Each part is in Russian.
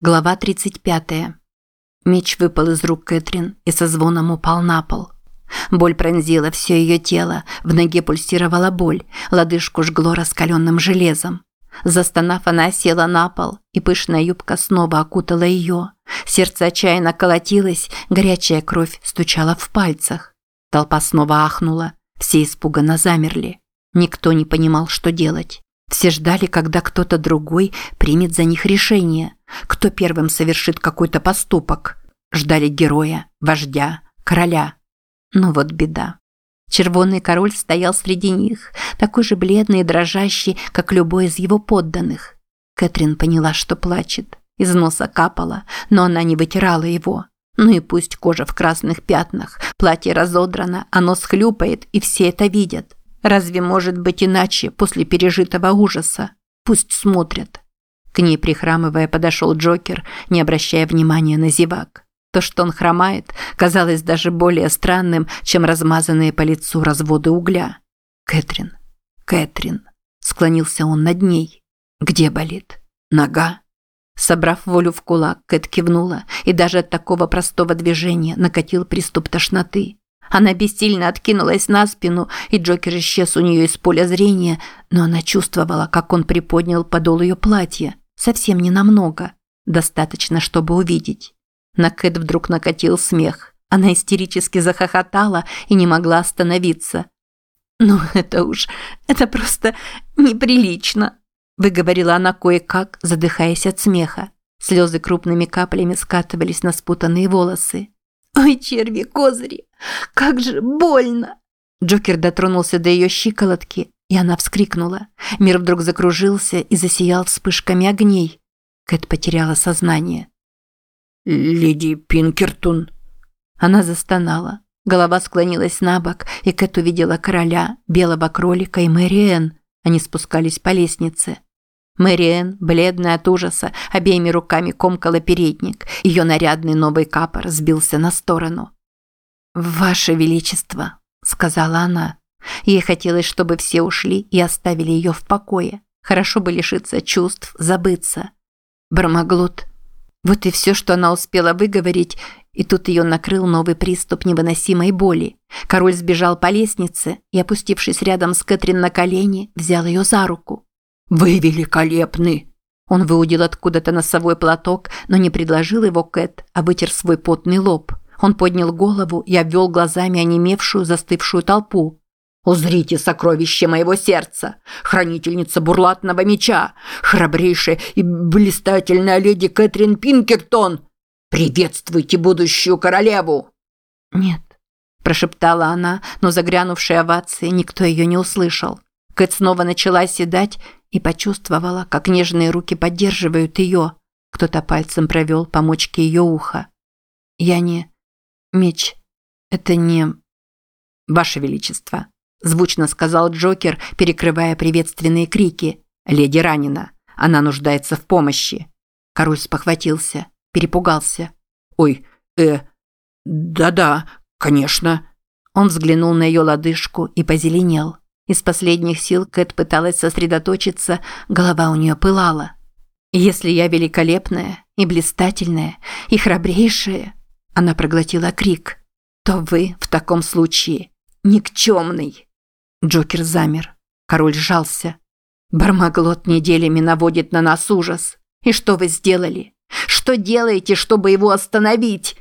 Глава 35. Меч выпал из рук Кэтрин и со звоном упал на пол. Боль пронзила все ее тело, в ноге пульсировала боль, лодыжку жгло раскаленным железом. Застонав, она села на пол, и пышная юбка снова окутала ее. Сердце отчаянно колотилось, горячая кровь стучала в пальцах. Толпа снова ахнула, все испуганно замерли. Никто не понимал, что делать. Все ждали, когда кто-то другой примет за них решение, кто первым совершит какой-то поступок. Ждали героя, вождя, короля. Но вот беда. Червонный король стоял среди них, такой же бледный и дрожащий, как любой из его подданных. Кэтрин поняла, что плачет. Из носа капало, но она не вытирала его. Ну и пусть кожа в красных пятнах, платье разодрано, оно схлюпает, и все это видят. Разве может быть иначе после пережитого ужаса? Пусть смотрят. К ней, прихрамывая, подошел Джокер, не обращая внимания на зевак. То, что он хромает, казалось даже более странным, чем размазанные по лицу разводы угля. «Кэтрин, Кэтрин», – склонился он над ней. «Где болит? Нога?» Собрав волю в кулак, Кэт кивнула, и даже от такого простого движения накатил приступ тошноты. Она бессильно откинулась на спину, и Джокер исчез у нее из поля зрения, но она чувствовала, как он приподнял подол ее платья. Совсем не намного. Достаточно, чтобы увидеть. На Кэт вдруг накатил смех. Она истерически захохотала и не могла остановиться. «Ну, это уж... это просто неприлично», – выговорила она кое-как, задыхаясь от смеха. Слезы крупными каплями скатывались на спутанные волосы. «Ой, черви, козыри! Как же больно!» Джокер дотронулся до ее щиколотки, и она вскрикнула. Мир вдруг закружился и засиял вспышками огней. Кэт потеряла сознание. «Леди Пинкертон!» Она застонала. Голова склонилась на бок, и Кэт увидела короля, белого кролика и Мэри Они спускались по лестнице. Мэриэн, бледная от ужаса, обеими руками комкала передник. Ее нарядный новый капор сбился на сторону. «Ваше Величество», – сказала она. Ей хотелось, чтобы все ушли и оставили ее в покое. Хорошо бы лишиться чувств, забыться. Бармаглот. Вот и все, что она успела выговорить, и тут ее накрыл новый приступ невыносимой боли. Король сбежал по лестнице и, опустившись рядом с Кэтрин на колени, взял ее за руку. «Вы великолепны!» Он выудил откуда-то носовой платок, но не предложил его Кэт, а вытер свой потный лоб. Он поднял голову и обвел глазами онемевшую, застывшую толпу. «Узрите сокровище моего сердца! Хранительница бурлатного меча! Храбрейшая и блистательная леди Кэтрин Пинкертон! Приветствуйте будущую королеву!» «Нет», – прошептала она, но загрянувшей овации никто ее не услышал. Кэт снова начала седать и почувствовала, как нежные руки поддерживают ее. Кто-то пальцем провел по мочке ее уха. «Я не... Меч. Это не...» «Ваше Величество», – звучно сказал Джокер, перекрывая приветственные крики. «Леди ранена. Она нуждается в помощи». Король спохватился, перепугался. «Ой, э... Да-да, конечно». Он взглянул на ее лодыжку и позеленел. Из последних сил Кэт пыталась сосредоточиться, голова у нее пылала. «Если я великолепная и блистательная и храбрейшая», она проглотила крик, «то вы в таком случае никчемный». Джокер замер. Король сжался. «Бармаглот неделями наводит на нас ужас. И что вы сделали? Что делаете, чтобы его остановить?»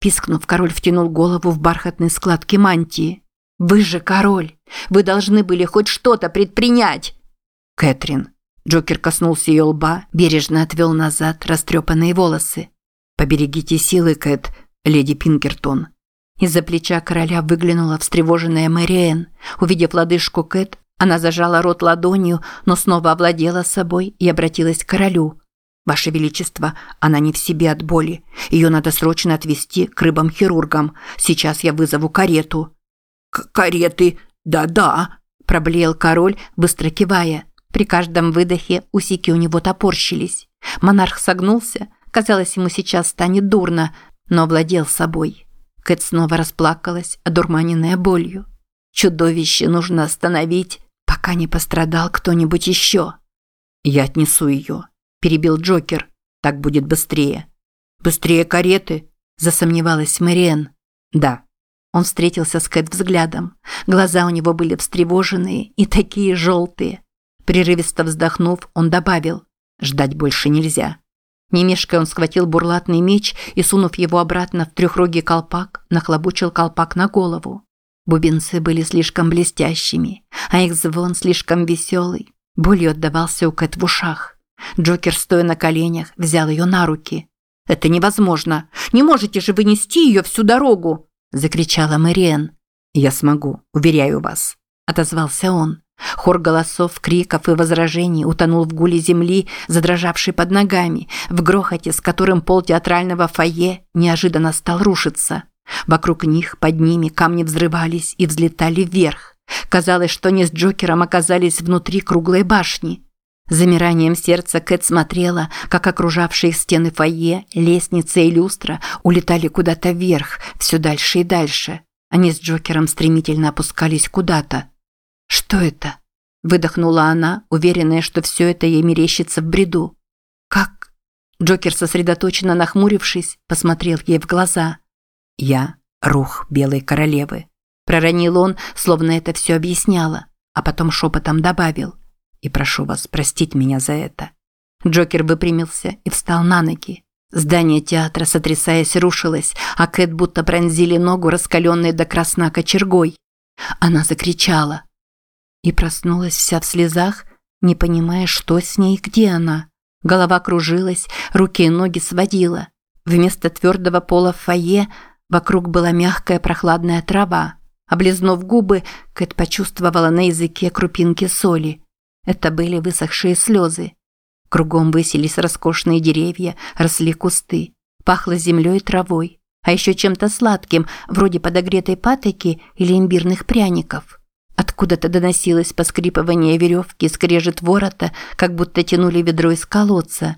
Пискнув, король втянул голову в бархатные складки мантии. Вы же король. Вы должны были хоть что-то предпринять. Кэтрин. Джокер коснулся ее лба, бережно отвел назад растрепанные волосы. «Поберегите силы, Кэт, леди Пинкертон». Из-за плеча короля выглянула встревоженная Мэриэн. Увидев лодыжку Кэт, она зажала рот ладонью, но снова овладела собой и обратилась к королю. «Ваше Величество, она не в себе от боли. Ее надо срочно отвезти к рыбам-хирургам. Сейчас я вызову карету» кареты, да-да», – проблеял король, быстро кивая. При каждом выдохе усики у него топорщились. Монарх согнулся, казалось, ему сейчас станет дурно, но овладел собой. Кэт снова расплакалась, одурманенная болью. Чудовище нужно остановить, пока не пострадал кто-нибудь еще. «Я отнесу ее», – перебил Джокер. Так будет быстрее». «Быстрее кареты?» – засомневалась Мэриэн. «Да». Он встретился с Кэт взглядом. Глаза у него были встревоженные и такие желтые. Прерывисто вздохнув, он добавил «Ждать больше нельзя». Не он схватил бурлатный меч и, сунув его обратно в трехрогий колпак, нахлобучил колпак на голову. Бубенцы были слишком блестящими, а их звон слишком веселый. Болью отдавался у Кэт в ушах. Джокер, стоя на коленях, взял ее на руки. «Это невозможно! Не можете же вы нести ее всю дорогу!» – закричала Мэриэн. «Я смогу, уверяю вас», – отозвался он. Хор голосов, криков и возражений утонул в гуле земли, задрожавшей под ногами, в грохоте, с которым пол театрального фойе неожиданно стал рушиться. Вокруг них, под ними, камни взрывались и взлетали вверх. Казалось, что они с Джокером оказались внутри круглой башни. Замиранием сердца Кэт смотрела, как окружавшие стены фойе, лестница и люстра улетали куда-то вверх, все дальше и дальше. Они с Джокером стремительно опускались куда-то. «Что это?» – выдохнула она, уверенная, что все это ей мерещится в бреду. «Как?» Джокер, сосредоточенно нахмурившись, посмотрел ей в глаза. «Я – рух Белой Королевы», – проронил он, словно это все объясняло, а потом шепотом добавил. «И прошу вас простить меня за это». Джокер выпрямился и встал на ноги. Здание театра, сотрясаясь, рушилось, а Кэт будто пронзили ногу, раскаленной до красна кочергой. Она закричала и проснулась вся в слезах, не понимая, что с ней и где она. Голова кружилась, руки и ноги сводила. Вместо твердого пола в фойе вокруг была мягкая прохладная трава. Облизнув губы, Кэт почувствовала на языке крупинки соли. Это были высохшие слезы. Кругом высились роскошные деревья, росли кусты. Пахло землей и травой, а еще чем-то сладким, вроде подогретой патоки или имбирных пряников. Откуда-то доносилось поскрипывание веревки, скрежет ворота, как будто тянули ведро из колодца.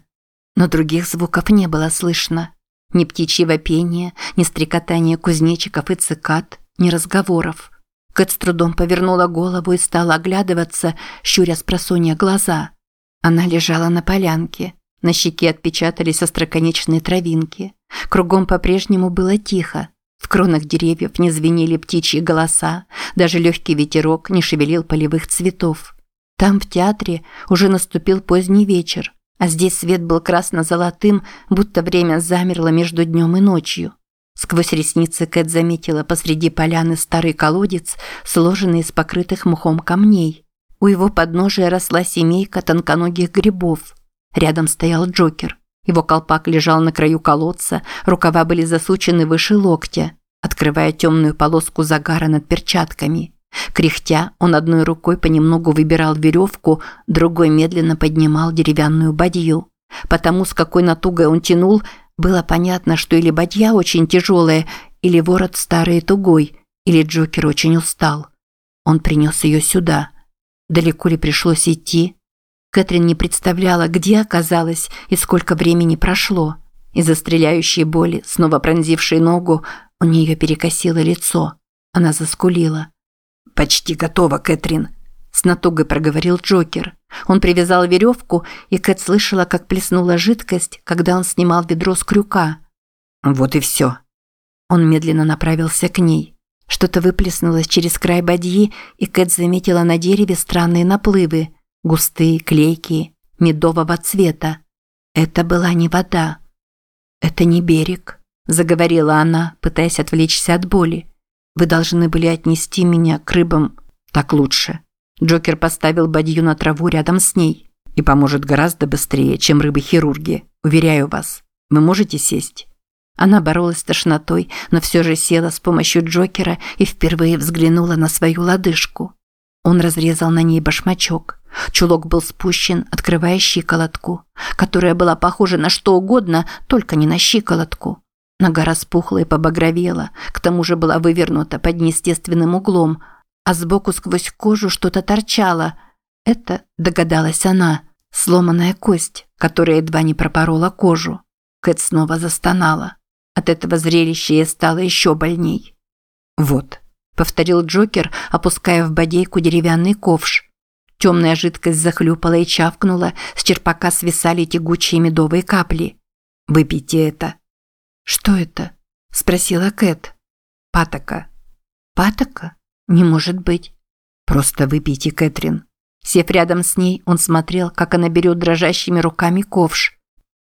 Но других звуков не было слышно. Ни птичьего пения, ни стрекотания кузнечиков и цикад, ни разговоров. Кэт с трудом повернула голову и стала оглядываться, щуря с просонья глаза. Она лежала на полянке. На щеке отпечатались остроконечные травинки. Кругом по-прежнему было тихо. В кронах деревьев не звенели птичьи голоса, даже легкий ветерок не шевелил полевых цветов. Там, в театре, уже наступил поздний вечер, а здесь свет был красно-золотым, будто время замерло между днем и ночью. Сквозь ресницы Кэт заметила посреди поляны старый колодец, сложенный из покрытых мхом камней. У его подножия росла семейка тонконогих грибов. Рядом стоял Джокер. Его колпак лежал на краю колодца, рукава были засучены выше локтя, открывая темную полоску загара над перчатками. Кряхтя, он одной рукой понемногу выбирал веревку, другой медленно поднимал деревянную бадью. Потому с какой натугой он тянул, было понятно, что или бадья очень тяжелая, или ворот старый и тугой, или Джокер очень устал. Он принес ее сюда. Далеко ли пришлось идти? Кэтрин не представляла, где оказалась и сколько времени прошло. Из-за стреляющей боли, снова пронзившей ногу, у нее перекосило лицо. Она заскулила. «Почти готова, Кэтрин», – с натугой проговорил Джокер. Он привязал веревку, и Кэт слышала, как плеснула жидкость, когда он снимал ведро с крюка. «Вот и все». Он медленно направился к ней. Что-то выплеснулось через край бадьи, и Кэт заметила на дереве странные наплывы – густые, клейкие, медового цвета. Это была не вода. Это не берег, заговорила она, пытаясь отвлечься от боли. Вы должны были отнести меня к рыбам так лучше. Джокер поставил бадью на траву рядом с ней и поможет гораздо быстрее, чем рыбы-хирурги. Уверяю вас. Вы можете сесть? Она боролась с тошнотой, но все же села с помощью Джокера и впервые взглянула на свою лодыжку. Он разрезал на ней башмачок. Чулок был спущен, открывая щиколотку, которая была похожа на что угодно, только не на щиколотку. Нога распухла и побагровела, к тому же была вывернута под неестественным углом, а сбоку сквозь кожу что-то торчало. Это, догадалась она, сломанная кость, которая едва не пропорола кожу. Кэт снова застонала. От этого зрелища ей стало еще больней. «Вот», – повторил Джокер, опуская в бодейку деревянный ковш. Темная жидкость захлюпала и чавкнула, с черпака свисали тягучие медовые капли. «Выпейте это». «Что это?» – спросила Кэт. «Патока». «Патока? Не может быть». «Просто выпейте, Кэтрин». Сев рядом с ней, он смотрел, как она берет дрожащими руками ковш.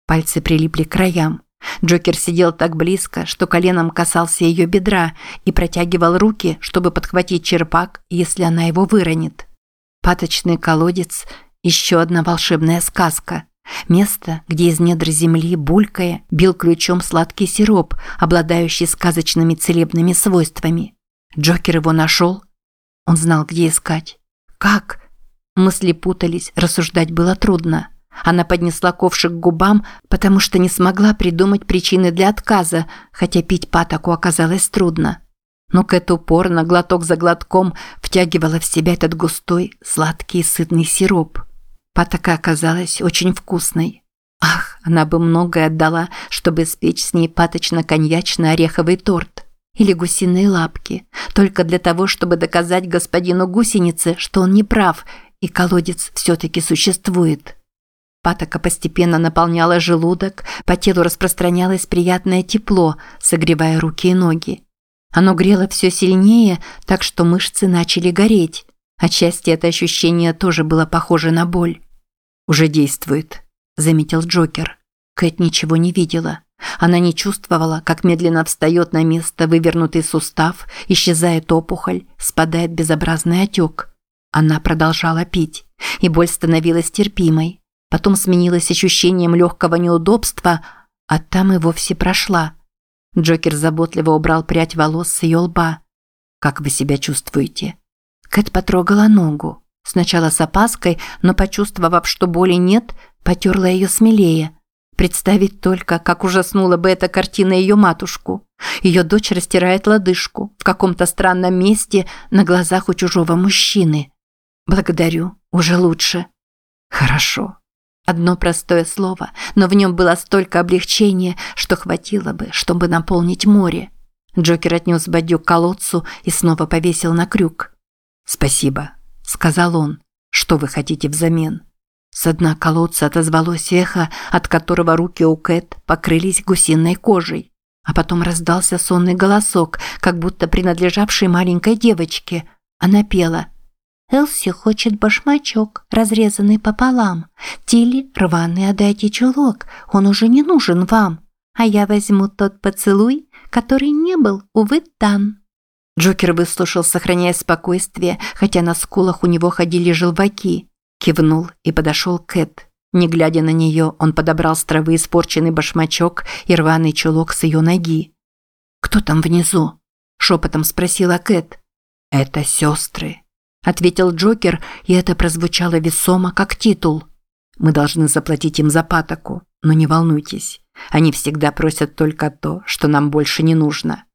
Пальцы прилипли к краям. Джокер сидел так близко, что коленом касался ее бедра и протягивал руки, чтобы подхватить черпак, если она его выронит. Паточный колодец – еще одна волшебная сказка. Место, где из недр земли, булькая, бил ключом сладкий сироп, обладающий сказочными целебными свойствами. Джокер его нашел. Он знал, где искать. Как? Мысли путались, рассуждать было трудно. Она поднесла ковшик к губам, потому что не смогла придумать причины для отказа, хотя пить патоку оказалось трудно. Но Кэт упорно, глоток за глотком, втягивала в себя этот густой, сладкий и сытный сироп. Патока оказалась очень вкусной. Ах, она бы многое отдала, чтобы спечь с ней паточно-коньячный ореховый торт. Или гусиные лапки, только для того, чтобы доказать господину гусенице, что он не прав, и колодец все-таки существует. Патока постепенно наполняла желудок, по телу распространялось приятное тепло, согревая руки и ноги. Оно грело все сильнее, так что мышцы начали гореть. Отчасти это ощущение тоже было похоже на боль. «Уже действует», – заметил Джокер. Кэт ничего не видела. Она не чувствовала, как медленно встает на место вывернутый сустав, исчезает опухоль, спадает безобразный отек. Она продолжала пить, и боль становилась терпимой потом сменилось ощущением легкого неудобства, а там и вовсе прошла. Джокер заботливо убрал прядь волос с ее лба. «Как вы себя чувствуете?» Кэт потрогала ногу. Сначала с опаской, но почувствовав, что боли нет, потерла ее смелее. Представить только, как ужаснула бы эта картина ее матушку. Ее дочь растирает лодыжку в каком-то странном месте на глазах у чужого мужчины. «Благодарю, уже лучше». «Хорошо», Одно простое слово, но в нем было столько облегчения, что хватило бы, чтобы наполнить море. Джокер отнес бадью к колодцу и снова повесил на крюк. «Спасибо», – сказал он. «Что вы хотите взамен?» С дна колодца отозвалось эхо, от которого руки у Кэт покрылись гусиной кожей. А потом раздался сонный голосок, как будто принадлежавший маленькой девочке. Она пела – Элси хочет башмачок, разрезанный пополам. Тилли, рваный отдайте чулок, он уже не нужен вам. А я возьму тот поцелуй, который не был, увы, дан. Джокер выслушал, сохраняя спокойствие, хотя на скулах у него ходили желваки. Кивнул и подошел Кэт. Не глядя на нее, он подобрал с травы испорченный башмачок и рваный чулок с ее ноги. «Кто там внизу?» – шепотом спросила Кэт. «Это сестры», ответил Джокер, и это прозвучало весомо, как титул. Мы должны заплатить им за патоку, но не волнуйтесь. Они всегда просят только то, что нам больше не нужно.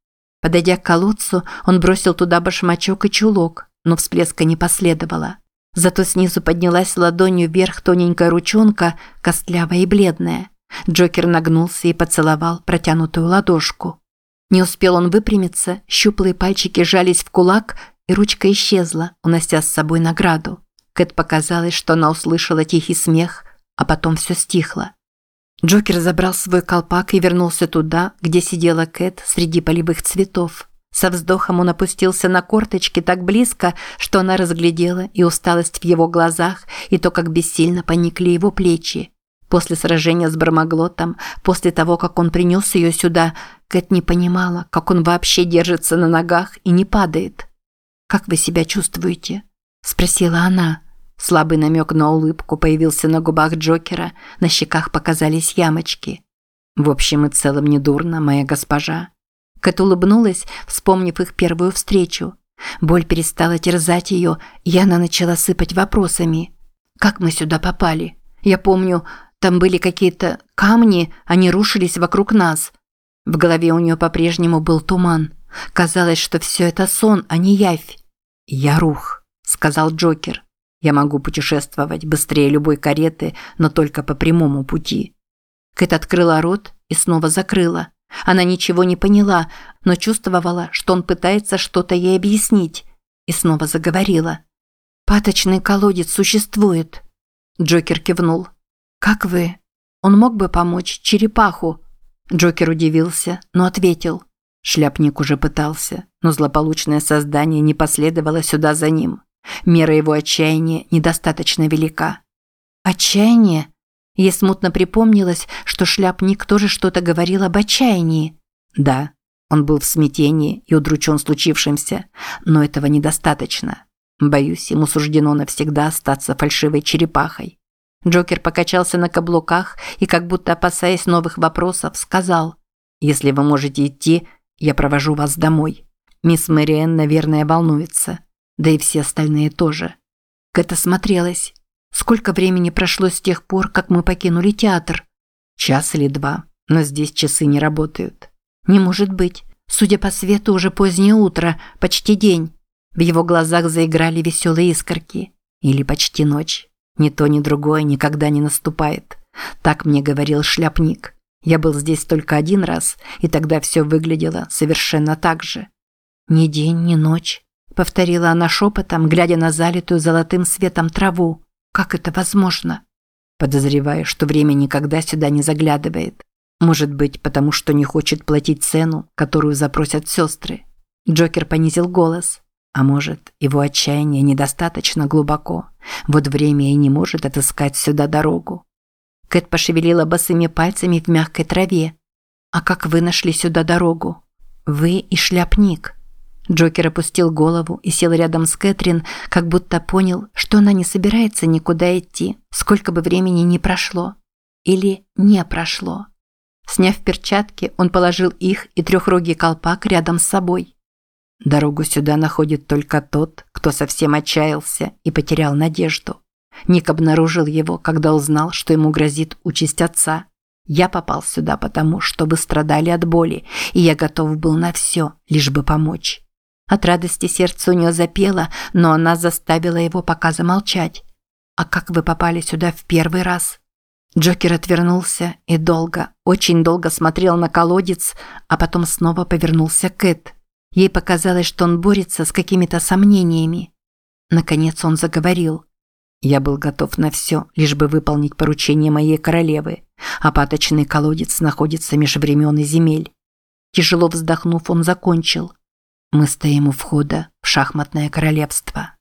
Подойдя к колодцу, он бросил туда башмачок и чулок, но всплеска не последовало. Зато снизу поднялась ладонью вверх тоненькая ручонка, костлявая и бледная. Джокер нагнулся и поцеловал протянутую ладошку. Не успел он выпрямиться, щуплые пальчики жались в кулак, и ручка исчезла, унося с собой награду. Кэт показалось, что она услышала тихий смех, а потом все стихло. Джокер забрал свой колпак и вернулся туда, где сидела Кэт среди полевых цветов. Со вздохом он опустился на корточки так близко, что она разглядела и усталость в его глазах, и то, как бессильно поникли его плечи. После сражения с Бармаглотом, после того, как он принес ее сюда, Кэт не понимала, как он вообще держится на ногах и не падает. «Как вы себя чувствуете?» – спросила она. Слабый намек на улыбку появился на губах Джокера, на щеках показались ямочки. «В общем и целом недурно, моя госпожа». Кэт улыбнулась, вспомнив их первую встречу. Боль перестала терзать ее, и она начала сыпать вопросами. «Как мы сюда попали? Я помню, там были какие-то камни, они рушились вокруг нас». В голове у нее по-прежнему был туман. Казалось, что все это сон, а не явь. «Я рух», – сказал Джокер. «Я могу путешествовать быстрее любой кареты, но только по прямому пути». Кэт открыла рот и снова закрыла. Она ничего не поняла, но чувствовала, что он пытается что-то ей объяснить, и снова заговорила. «Паточный колодец существует», – Джокер кивнул. «Как вы? Он мог бы помочь черепаху?» Джокер удивился, но ответил. Шляпник уже пытался, но злополучное создание не последовало сюда за ним. Мера его отчаяния недостаточно велика. «Отчаяние?» Ей смутно припомнилось, что шляпник тоже что-то говорил об отчаянии. Да, он был в смятении и удручен случившимся, но этого недостаточно. Боюсь, ему суждено навсегда остаться фальшивой черепахой. Джокер покачался на каблуках и, как будто опасаясь новых вопросов, сказал, «Если вы можете идти, я провожу вас домой. Мисс Мэриэн, наверное, волнуется. Да и все остальные тоже». Кэт осмотрелась. Сколько времени прошло с тех пор, как мы покинули театр? Час или два, но здесь часы не работают. Не может быть. Судя по свету, уже позднее утро, почти день. В его глазах заиграли веселые искорки. Или почти ночь. Ни то, ни другое никогда не наступает. Так мне говорил шляпник. Я был здесь только один раз, и тогда все выглядело совершенно так же. «Ни день, ни ночь», – повторила она шепотом, глядя на залитую золотым светом траву. Как это возможно? Подозреваю, что время никогда сюда не заглядывает. Может быть, потому что не хочет платить цену, которую запросят сестры. Джокер понизил голос. А может, его отчаяние недостаточно глубоко. Вот время и не может отыскать сюда дорогу. Кэт пошевелила босыми пальцами в мягкой траве. «А как вы нашли сюда дорогу?» «Вы и шляпник». Джокер опустил голову и сел рядом с Кэтрин, как будто понял, что она не собирается никуда идти, сколько бы времени ни прошло. Или не прошло. Сняв перчатки, он положил их и трехрогий колпак рядом с собой. Дорогу сюда находит только тот, кто совсем отчаялся и потерял надежду. Ник обнаружил его, когда узнал, что ему грозит участь отца. Я попал сюда потому, что вы страдали от боли, и я готов был на все, лишь бы помочь. От радости сердце у нее запело, но она заставила его пока замолчать. «А как вы попали сюда в первый раз?» Джокер отвернулся и долго, очень долго смотрел на колодец, а потом снова повернулся к Кэт. Ей показалось, что он борется с какими-то сомнениями. Наконец он заговорил. «Я был готов на все, лишь бы выполнить поручение моей королевы, а паточный колодец находится меж времен и земель». Тяжело вздохнув, он закончил. Мы стоим у входа в шахматное королевство.